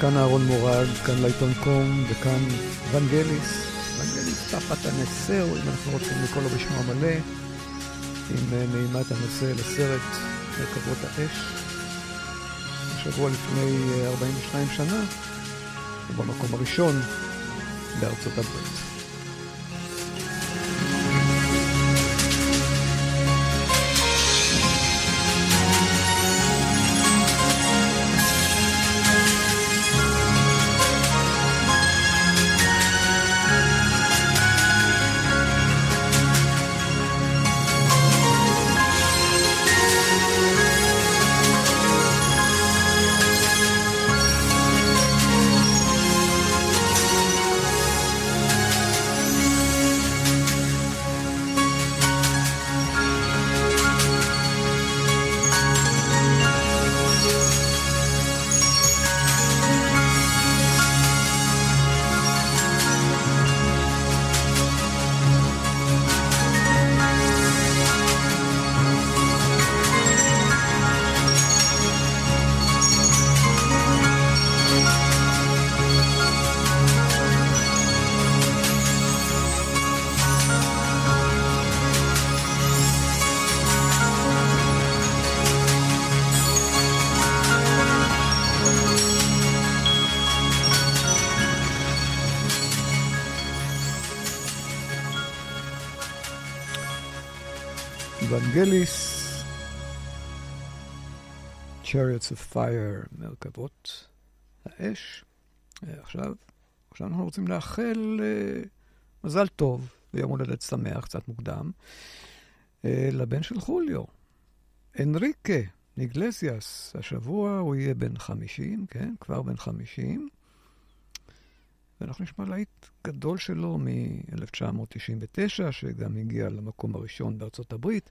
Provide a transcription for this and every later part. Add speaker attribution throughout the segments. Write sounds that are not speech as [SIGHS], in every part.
Speaker 1: כאן אהרון מורג, כאן לעיתון קום, וכאן ונגליס, ונגליס תחת הנסר, אם אנחנו רוצים לקרוא לו בשמו המלא, עם אה, נעימת הנושא לסרט מרכבות האש. שבוע לפני 42 אה, שנה, ובמקום הראשון בארצות הברית. אנגליס, Chariots of Fire, מרכבות האש. עכשיו, עכשיו אנחנו רוצים לאחל uh, מזל טוב ויום הולדת שמח, קצת מוקדם, uh, לבן של חוליו, אנריקה ניגלסיאס. השבוע הוא יהיה בן 50, כן? כבר בן 50. ואנחנו נשמע להיט גדול שלו מ-1999, שגם הגיע למקום הראשון בארצות הברית.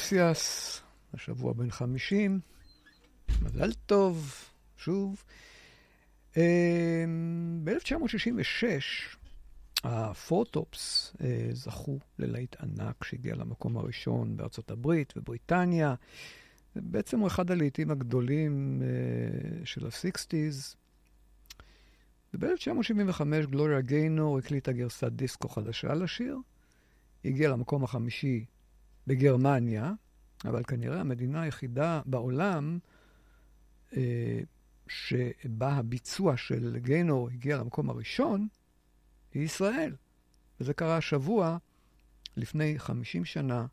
Speaker 1: אגלסיאס, השבוע בן 50, מזל טוב, שוב. אמ, ב-1966 הפורטופס אה, זכו ללהיט ענק שהגיע למקום הראשון בארצות הברית ובריטניה. בעצם הוא אחד הלהיטים הגדולים אה, של ה-60's. וב-1975 גלוריה גיינור הקליטה גרסת דיסקו חדשה לשיר. הגיע למקום החמישי בגרמניה, אבל כנראה המדינה היחידה בעולם אה, שבה הביצוע של גיינור הגיע למקום הראשון, היא ישראל. וזה קרה השבוע, לפני 50 שנה,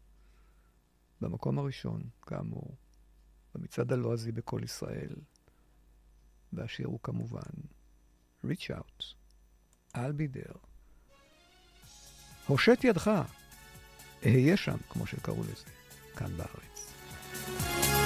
Speaker 1: במקום הראשון, כאמור, במצעד הלועזי בכל ישראל. והשיר הוא כמובן Reach Out, I'll be there. הושט ידך, אהיה שם, כמו שקראו לזה, כאן בארץ.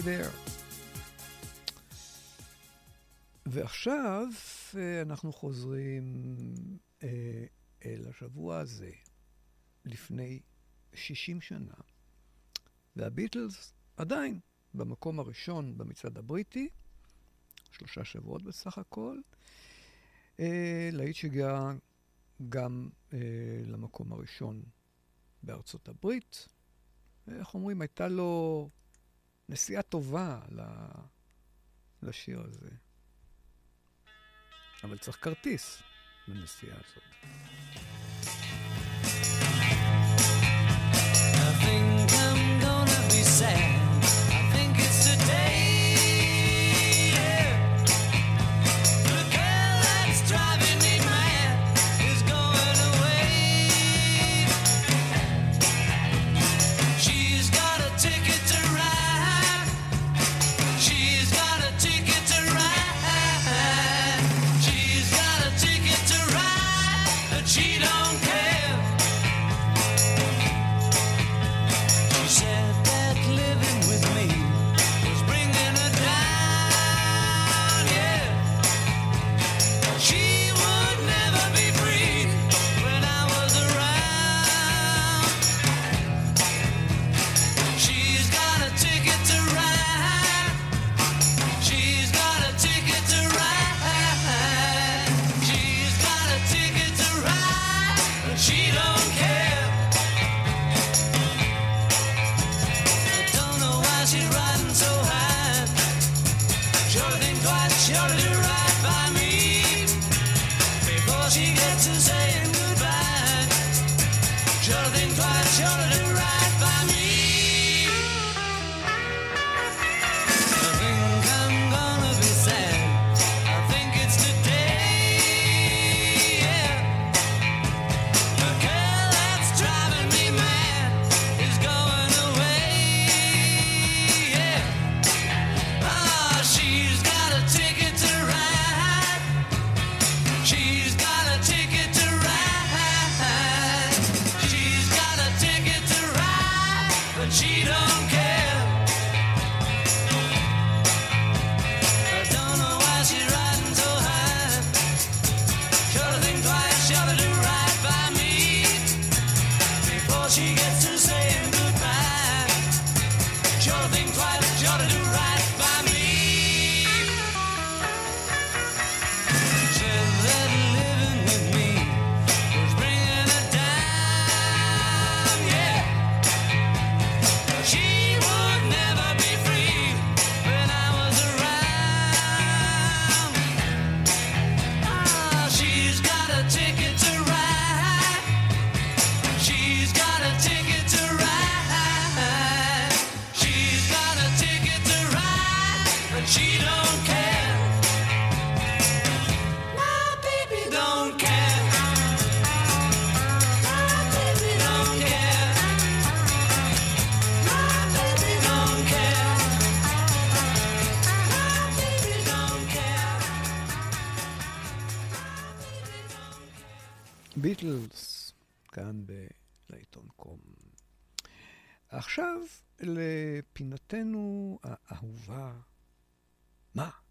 Speaker 2: Be there. ועכשיו אה, אנחנו חוזרים אה, אל השבוע הזה, לפני 60 שנה, והביטלס עדיין במקום הראשון במצעד הבריטי, שלושה שבועות בסך הכל. אה, להיט שהגיע גם למקום הראשון בארצות הברית. איך אומרים, הייתה לו נסיעה טובה לשיר הזה. אבל צריך כרטיס לנסיעה הזאת. I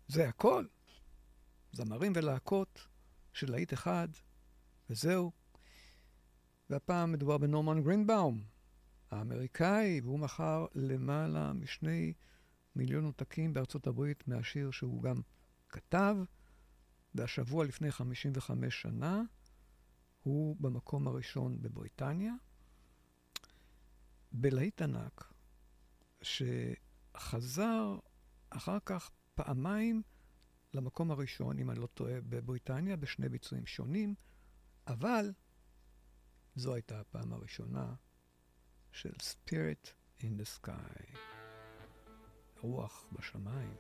Speaker 2: זה הכל? זמרים ולהקות של להיט אחד, וזהו. והפעם מדובר בנורמן גרינבאום, האמריקאי, והוא מכר למעלה משני מיליון עותקים בארצות הברית מהשיר שהוא גם כתב, והשבוע לפני 55 שנה הוא במקום הראשון בבריטניה. בלהיט ענק, שחזר אחר כך פעמיים למקום הראשון, אם אני לא טועה, בבריטניה, בשני ביצועים שונים, אבל זו הייתה הפעם הראשונה של Spirit in the Sky, רוח בשמיים.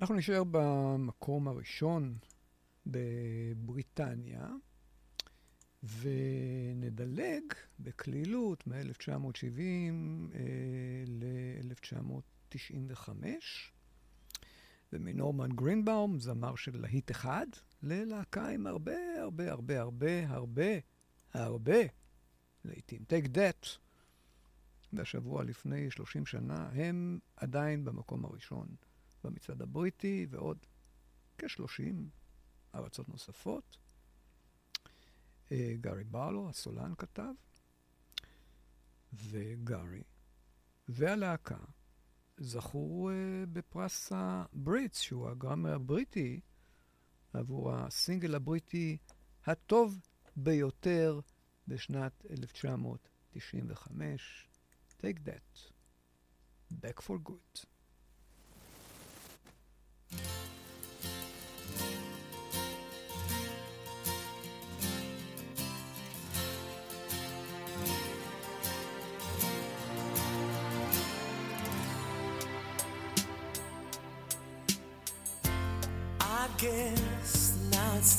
Speaker 1: אנחנו נשאר במקום הראשון בבריטניה, ונדלג בקלילות מ-1970 אה, ל-1995, ומנורמן גרינבאום, זמר של להיט אחד, ללהקה עם הרבה הרבה הרבה הרבה הרבה הרבה לעיתים. Take That, והשבוע לפני 30 שנה, הם עדיין במקום הראשון במצעד הבריטי, ועוד כ-30 ארצות נוספות. אה, גארי ברלו, הסולן, כתב, וגארי והלהקה זכו uh, בפרס הבריטס, שהוא הגראמר הבריטי, עבור הסינגל הבריטי הטוב ביותר בשנת 1995. Take that. Back for good.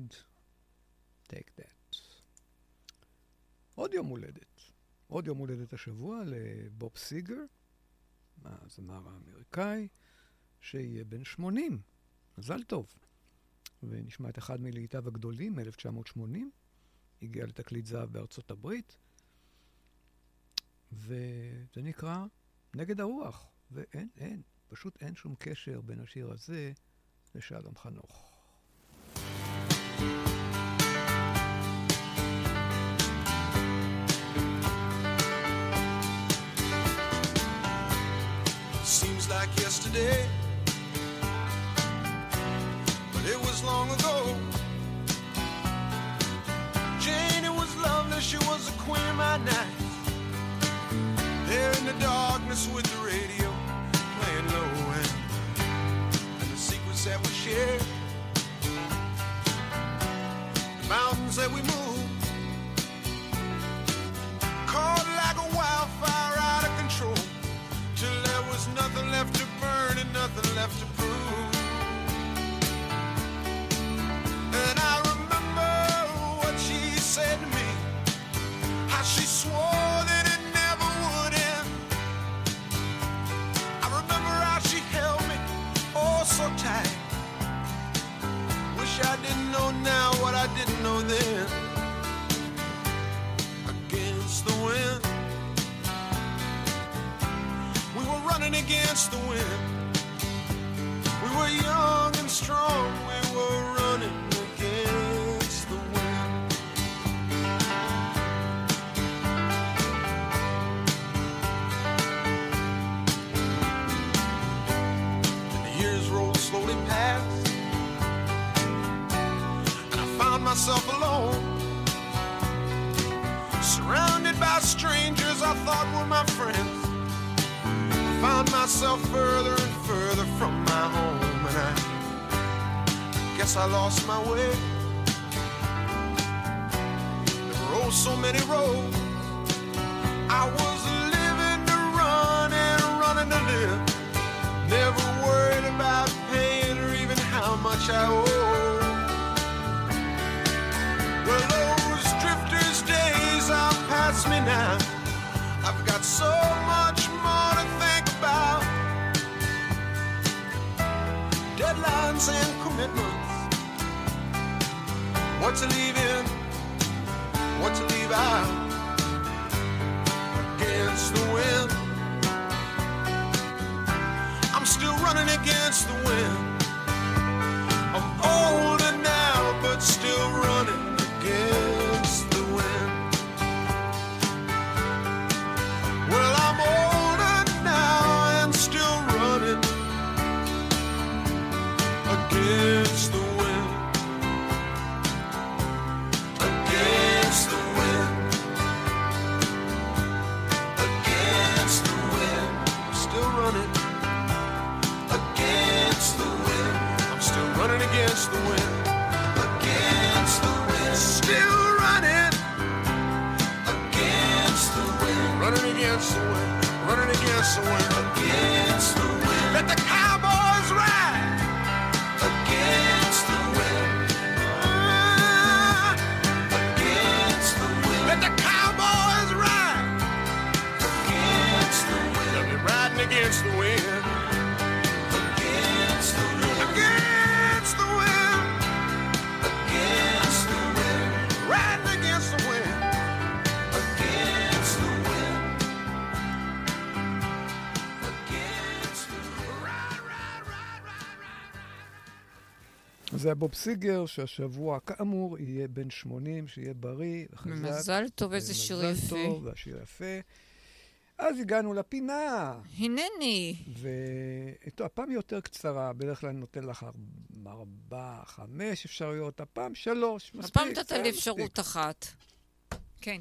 Speaker 1: לתמיד. Take that. עוד יום הולדת. עוד יום הולדת השבוע לבוב סיגר, הזמר האמריקאי, שיהיה בן 80. מזל טוב. ונשמע את אחד מלהיטיו הגדולים, 1980, הגיע לתקליט זהב בארצות הברית, וזה נקרא נגד הרוח, ואין, אין, פשוט אין שום קשר בין השיר הזה לשלום חנוך.
Speaker 3: Seems like yesterday, but it was long ago. Jane, it was lovely, she was the queen of my night. There in the darkness with the radio playing low end, and the secrets that we shared, mountains that we moved, caught like a wildfire out of control. Till there was nothing left to burn and nothing left against the wind. We were young and strong. We were running against the wind. And the years rolled slowly past. And I found myself alone. Surrounded by strangers I thought were my friends found myself further and further from my home, and I guess I lost my way. There were oh so many roads. I was living to run and running to live. Never worried about paying or even how much I owe. Well, those drifters' days are past me now. I've got so to leave in, what to leave out. Against the wind. I'm still running against the wind.
Speaker 1: זה הבוב סיגר, שהשבוע, כאמור, יהיה בן 80, שיהיה בריא וחזק.
Speaker 4: מזל טוב, איזה שיר
Speaker 1: מזל
Speaker 4: יפה.
Speaker 1: טוב, והשיר יפה. אז הגענו לפינה,
Speaker 4: הנני.
Speaker 1: וטוב, הפעם היא יותר קצרה, בדרך כלל אני נותן לך ארבע, חמש אפשרויות, הפעם שלוש, מספיק.
Speaker 4: הפעם נתת לי
Speaker 1: מספיק.
Speaker 4: אפשרות אחת. כן,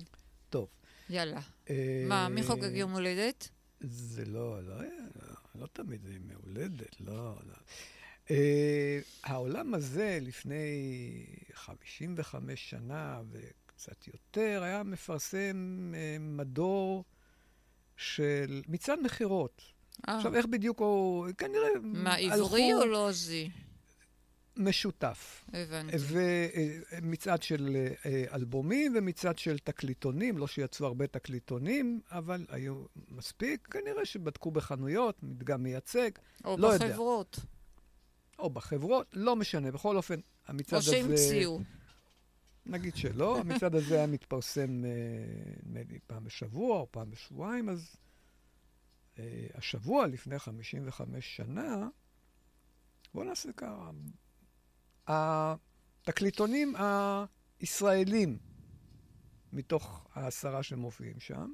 Speaker 1: טוב.
Speaker 4: יאללה.
Speaker 1: אה,
Speaker 4: מה, מי חוגג יום הולדת?
Speaker 1: זה לא, לא, היה, לא, לא תמיד זה ימי הולדת, לא, לא. Uh, העולם הזה לפני 55 שנה וקצת יותר היה מפרסם uh, מדור של מצעד מכירות.
Speaker 4: אה,
Speaker 1: עכשיו, איך בדיוק הוא... כנראה
Speaker 4: מה, עברי או לא לועזי?
Speaker 1: משותף.
Speaker 4: הבנתי.
Speaker 1: ומצעד של אלבומים ומצעד של תקליטונים, לא שיצאו הרבה תקליטונים, אבל היו מספיק. כנראה שבדקו בחנויות, מדגם מייצג,
Speaker 4: או
Speaker 1: לא יודע. או בחברות, לא משנה. בכל אופן, המצעד
Speaker 4: או
Speaker 1: הזה...
Speaker 4: שהמציאו.
Speaker 1: נגיד שלא, המצעד הזה היה מתפרסם, אה, נדמה לי, פעם בשבוע או פעם בשבועיים, אז אה, השבוע, לפני 55 שנה, בואו נעשה ככה. התקליטונים הישראלים, מתוך העשרה שמופיעים שם,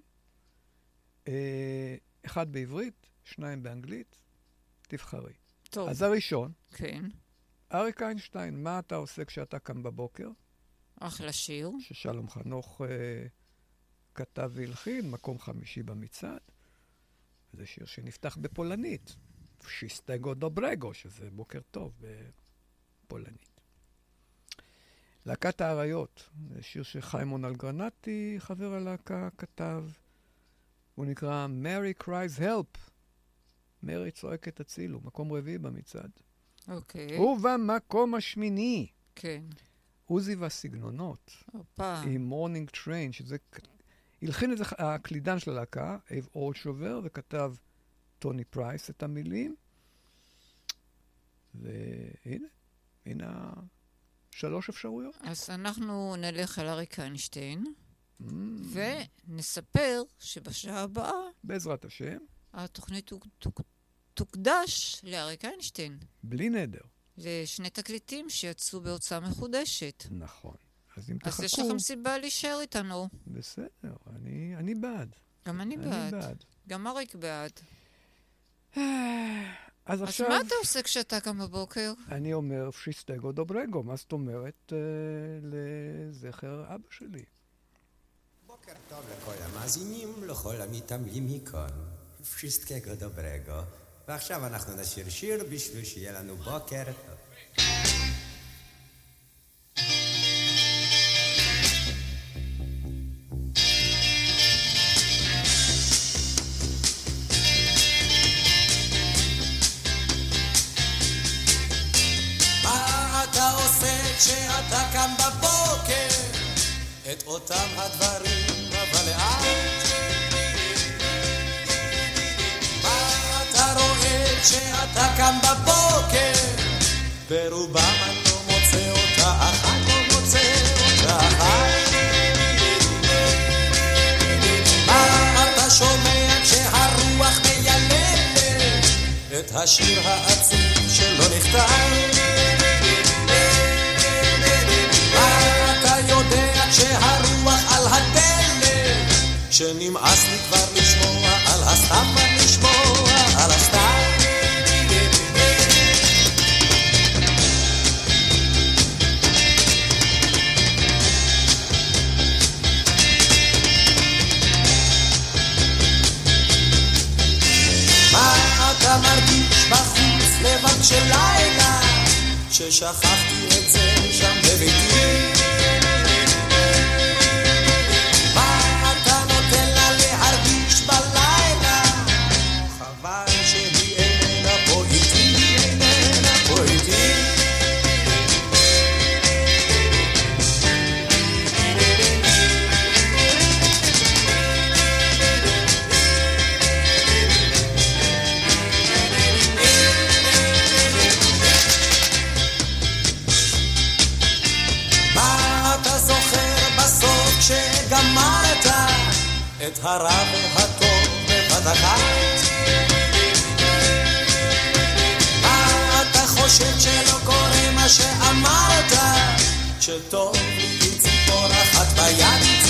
Speaker 1: אה, אחד בעברית, שניים באנגלית, תבחרי.
Speaker 4: טוב,
Speaker 1: אז הראשון,
Speaker 4: כן.
Speaker 1: אריק איינשטיין, מה אתה עושה כשאתה קם בבוקר?
Speaker 4: אחלה שיר.
Speaker 1: ששלום חנוך אה, כתב והלחין, מקום חמישי במצעד. זה שיר שנפתח בפולנית. שיסטגו דוברגו, שזה בוקר טוב בפולנית. להקת האריות, זה שיר שחיימון אלגרנטי, חבר הלהקה, כתב. הוא נקרא Mary Cries Help. מרי צועקת הצילו, מקום רביעי במצעד.
Speaker 4: אוקיי.
Speaker 1: ובמקום השמיני,
Speaker 4: כן.
Speaker 1: עוזי והסגנונות.
Speaker 4: הופה.
Speaker 1: עם Morning Train, שזה... הלחין את זה הקלידן של הלהקה, אייב אולשובר, וכתב טוני פרייס את המילים. והנה, הנה שלוש אפשרויות.
Speaker 4: אז אנחנו נלך על אריק איינשטיין,
Speaker 1: Mm,
Speaker 4: ונספר שבשעה הבאה
Speaker 1: בעזרת השם,
Speaker 4: התוכנית תוק- תוק- תוקדש לאריק איינשטיין.
Speaker 1: בלי נדר.
Speaker 4: לשני תקליטים שיצאו בהוצאה מחודשת.
Speaker 1: נכון. אז אם
Speaker 4: אז יש
Speaker 1: תחכו,
Speaker 4: לכם סיבה להישאר איתנו.
Speaker 1: בסדר, אני, אני בעד.
Speaker 4: גם אני
Speaker 1: אני
Speaker 4: בעד.
Speaker 1: בעד.
Speaker 4: גם אריק בעד. [SIGHS]
Speaker 1: אז
Speaker 4: אז
Speaker 1: עכשיו,
Speaker 4: מה אתה עושה כשאתה קם בבוקר?
Speaker 1: אני אומר פשיסטגו דוברגו, מה זאת אומרת אה, לזכר אבא שלי?
Speaker 5: בוקר טוב לכל המאזינים, לכל המתעמלים מכאן. wszystkiego dobrego. ועכשיו אנחנו נשיר שיר בשביל שיהיה לנו בוקר טוב. קם בבוקר? את אותם הדברים, כשאתה קם בבוקר? ברובם אני לא מוצא אותה אחת, לא מוצא אותה אחת. מה אתה שומע כשהרוח מיילדת את השיר העצוב שלא נכתב? כשהרוח על הדלת שנמאס לי כבר לשמוע על כבר לשמוע על הסתם של לילה ששכחתי את זה שם בביתי הרע והטוב בבת אחת? מה אתה חושב שלא קורה מה שאמרת? שטוב לי ציפור אחת ביד,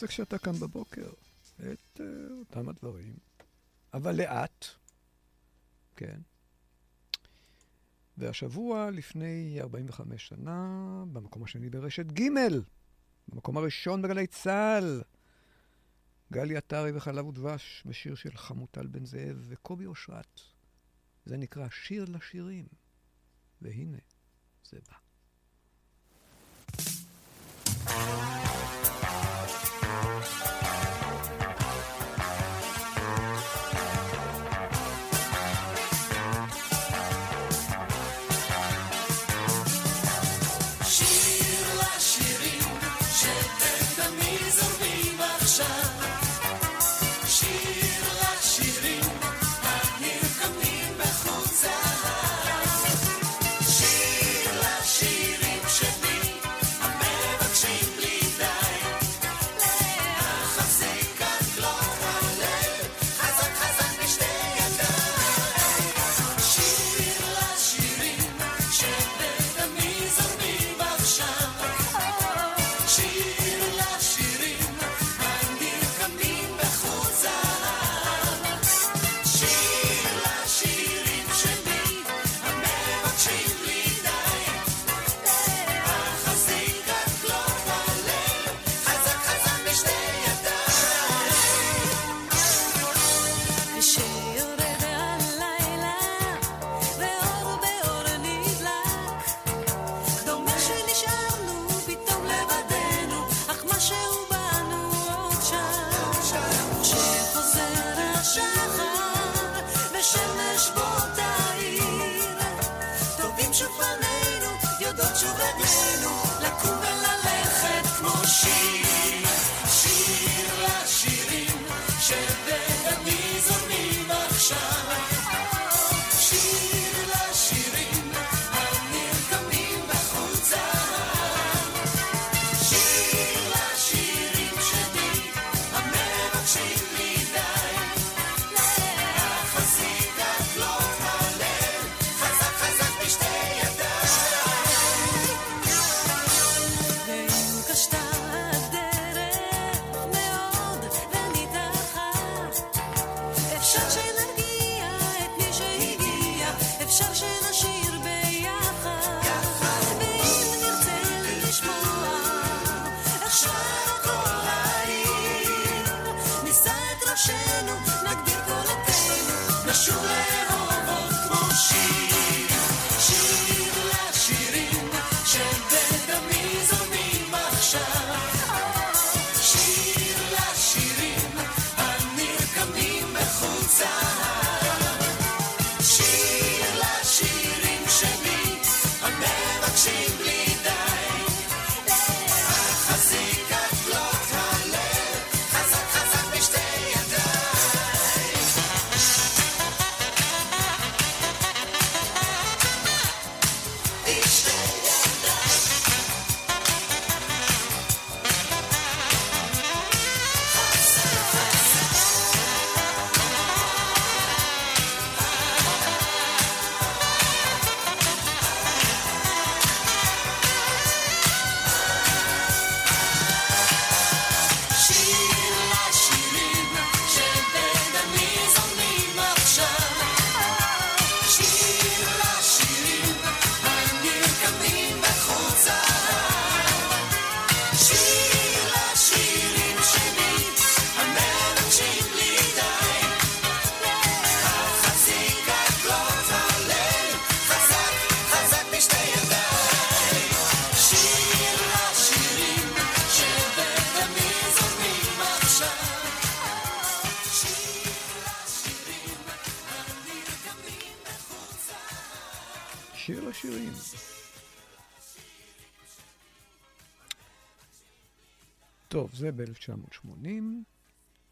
Speaker 5: עושה כשאתה קם בבוקר? את
Speaker 6: uh, אותם הדברים, אבל לאט, כן. והשבוע, לפני 45 שנה, במקום השני ברשת ג', במקום הראשון בגלי צה"ל, גלי עטרי וחלב ודבש בשיר של חמוטל בן זאב וקובי אושרת. זה נקרא שיר לשירים, והנה, זה בא.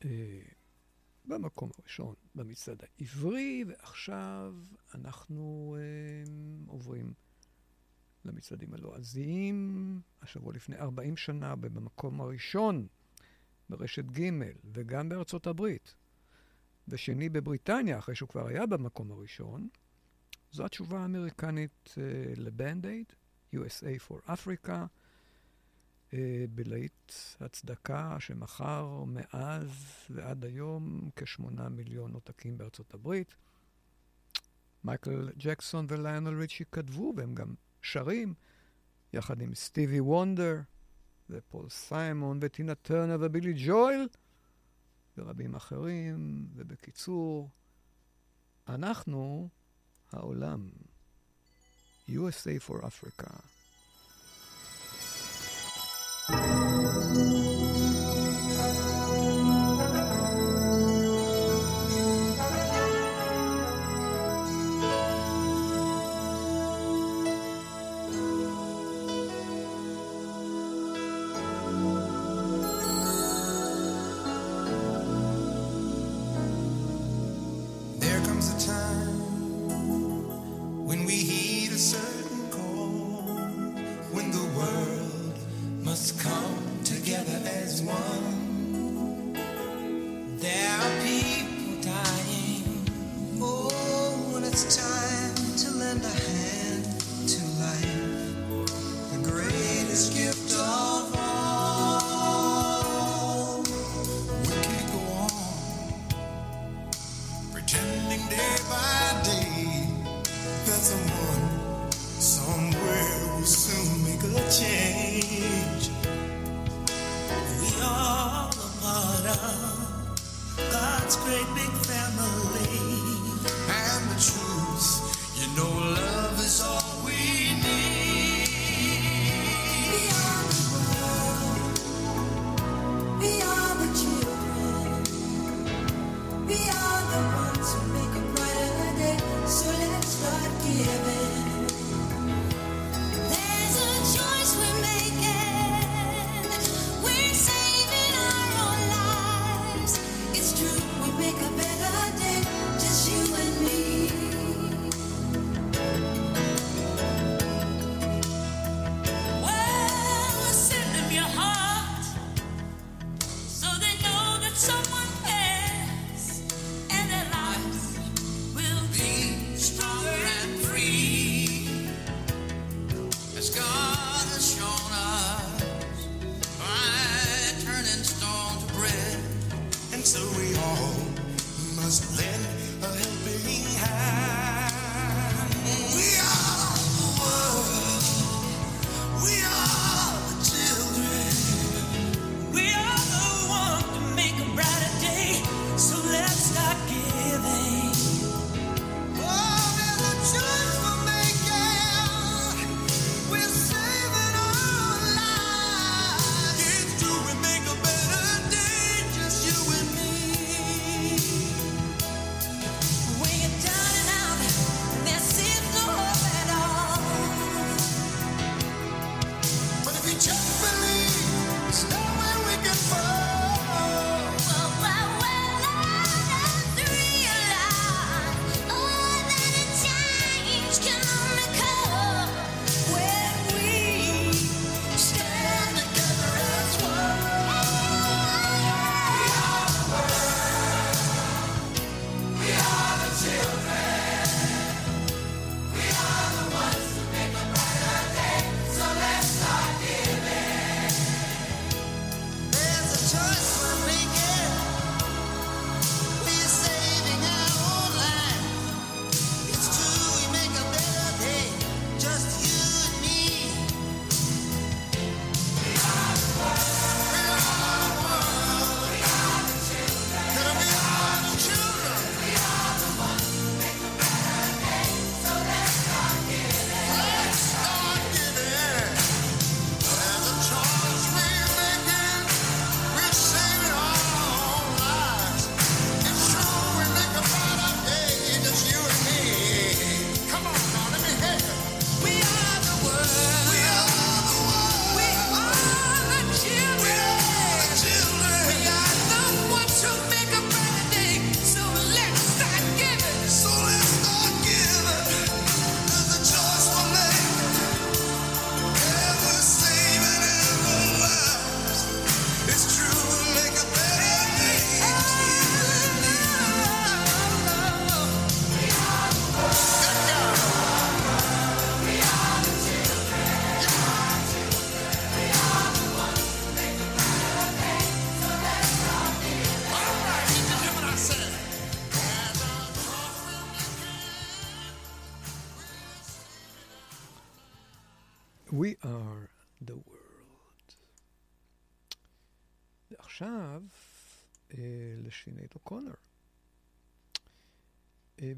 Speaker 6: אה, במקום הראשון במצעד העברי, ועכשיו אנחנו אה, עוברים למצעדים הלועזיים, השבוע לפני 40 שנה, במקום הראשון ברשת ג' וגם בארצות הברית, ושני בבריטניה, אחרי שהוא כבר היה במקום הראשון, זו התשובה האמריקנית uh, לבנדייד, USA for Africa,
Speaker 1: אה, בלהיט הצדקה שמכר מאז ועד היום כשמונה מיליון עותקים בארצות הברית. מייקל ג'קסון וליונל ריצ'י כתבו והם גם שרים, יחד עם סטיבי וונדר ופול סיימון וטינה טרנר ובילי ג'ויל ורבים אחרים, ובקיצור, אנחנו העולם. USA for Africa.
Speaker 7: you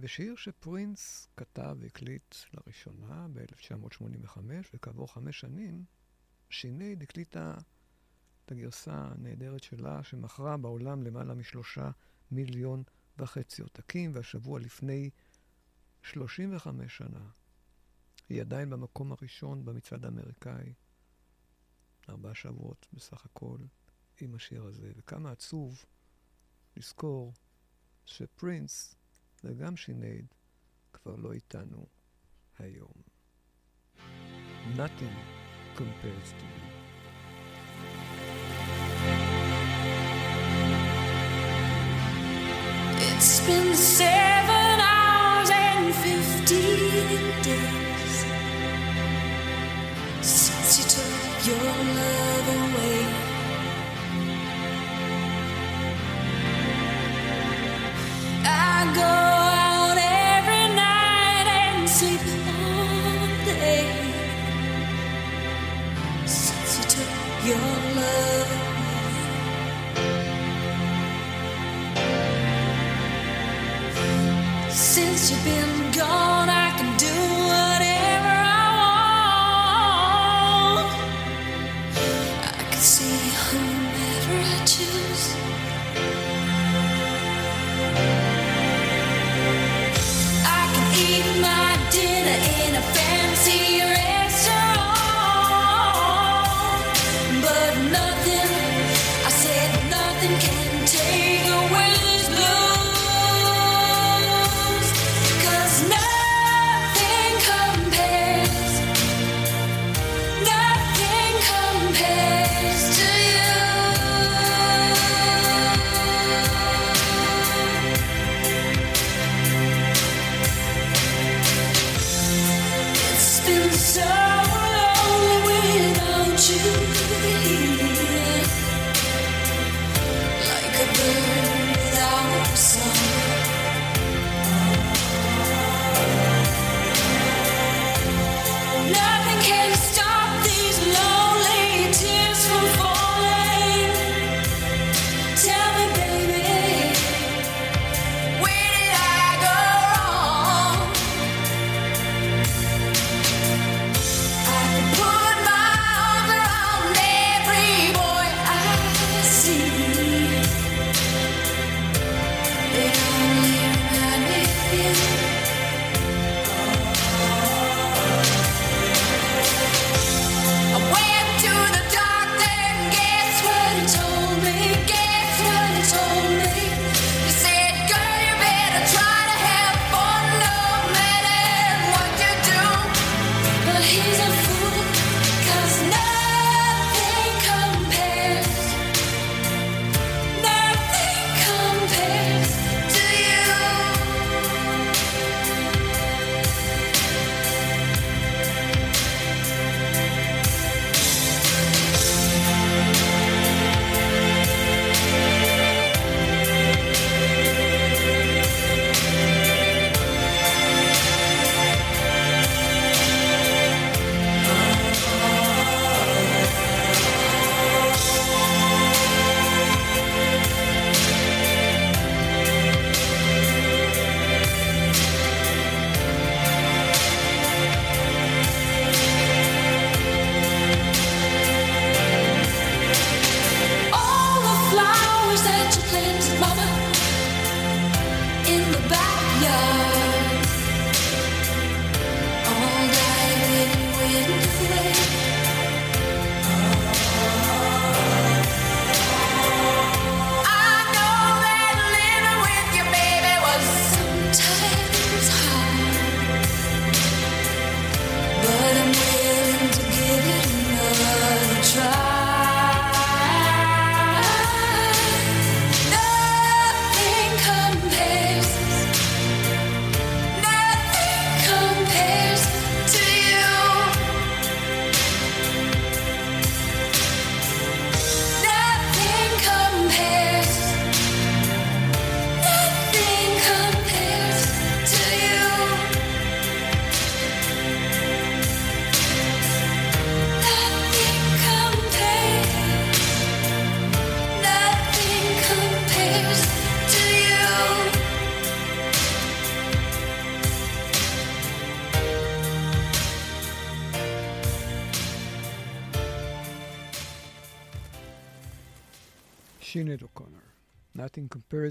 Speaker 1: בשיר שפרינס כתב והקליט לראשונה ב-1985, וכעבור חמש שנים, שינייד הקליטה את הגרסה הנהדרת שלה, שמכרה בעולם למעלה משלושה מיליון וחצי עותקים, והשבוע לפני 35 שנה, היא עדיין במקום הראשון במצעד האמריקאי. ארבעה שבועות בסך הכל עם השיר הזה, וכמה עצוב לזכור שפרינס וגם שינייד כבר לא איתנו היום. Nothing compares to you.
Speaker 6: It's been seven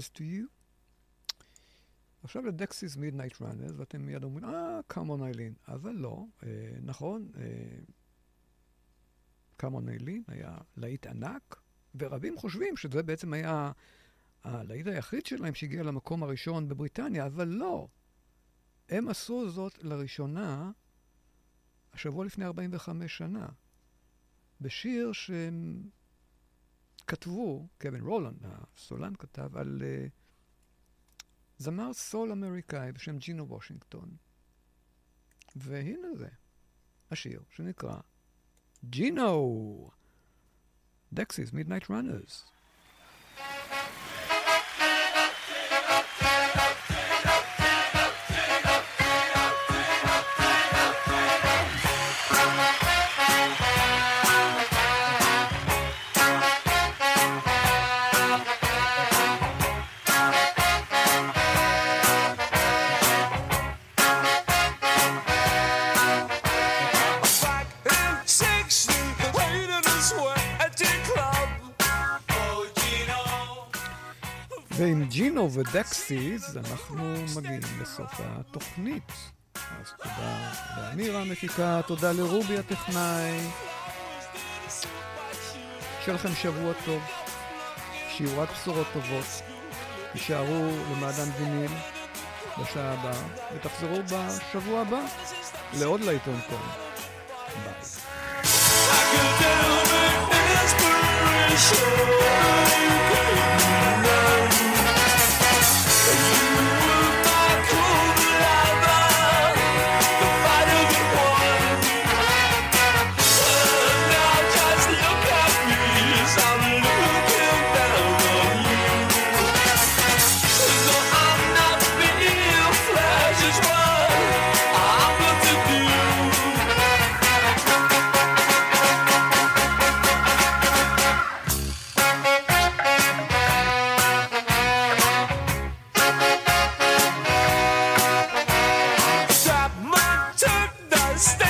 Speaker 6: Compares to you.
Speaker 1: עכשיו לדקסיס מידנייט ראנרס, ואתם מיד אומרים, אה, קאמון איילין. אבל לא, אה, נכון, קאמון איילין היה להיט ענק, ורבים חושבים שזה בעצם היה הלהיט היחיד שלהם שהגיע למקום הראשון בבריטניה, אבל לא. הם עשו זאת לראשונה השבוע לפני 45 שנה, בשיר שהם כתבו, קווין רולנד, הסולן כתב, על אה, זמר סול אמריקאי בשם ג'ינו וושינגטון. והנה זה, השיר שנקרא
Speaker 8: Geno, Dexys
Speaker 1: Midnight Runners. ודקסיס אנחנו מגיעים לסוף התוכנית. אז תודה לאמירה המפיקה, תודה לרובי הטכנאי. שיהיה לכם שבוע טוב, שיהיו רק בשורות טובות. תישארו למעדן ויניל בשעה הבאה, ותחזרו בשבוע הבא לעוד לעיתון קום. ביי.
Speaker 2: stay.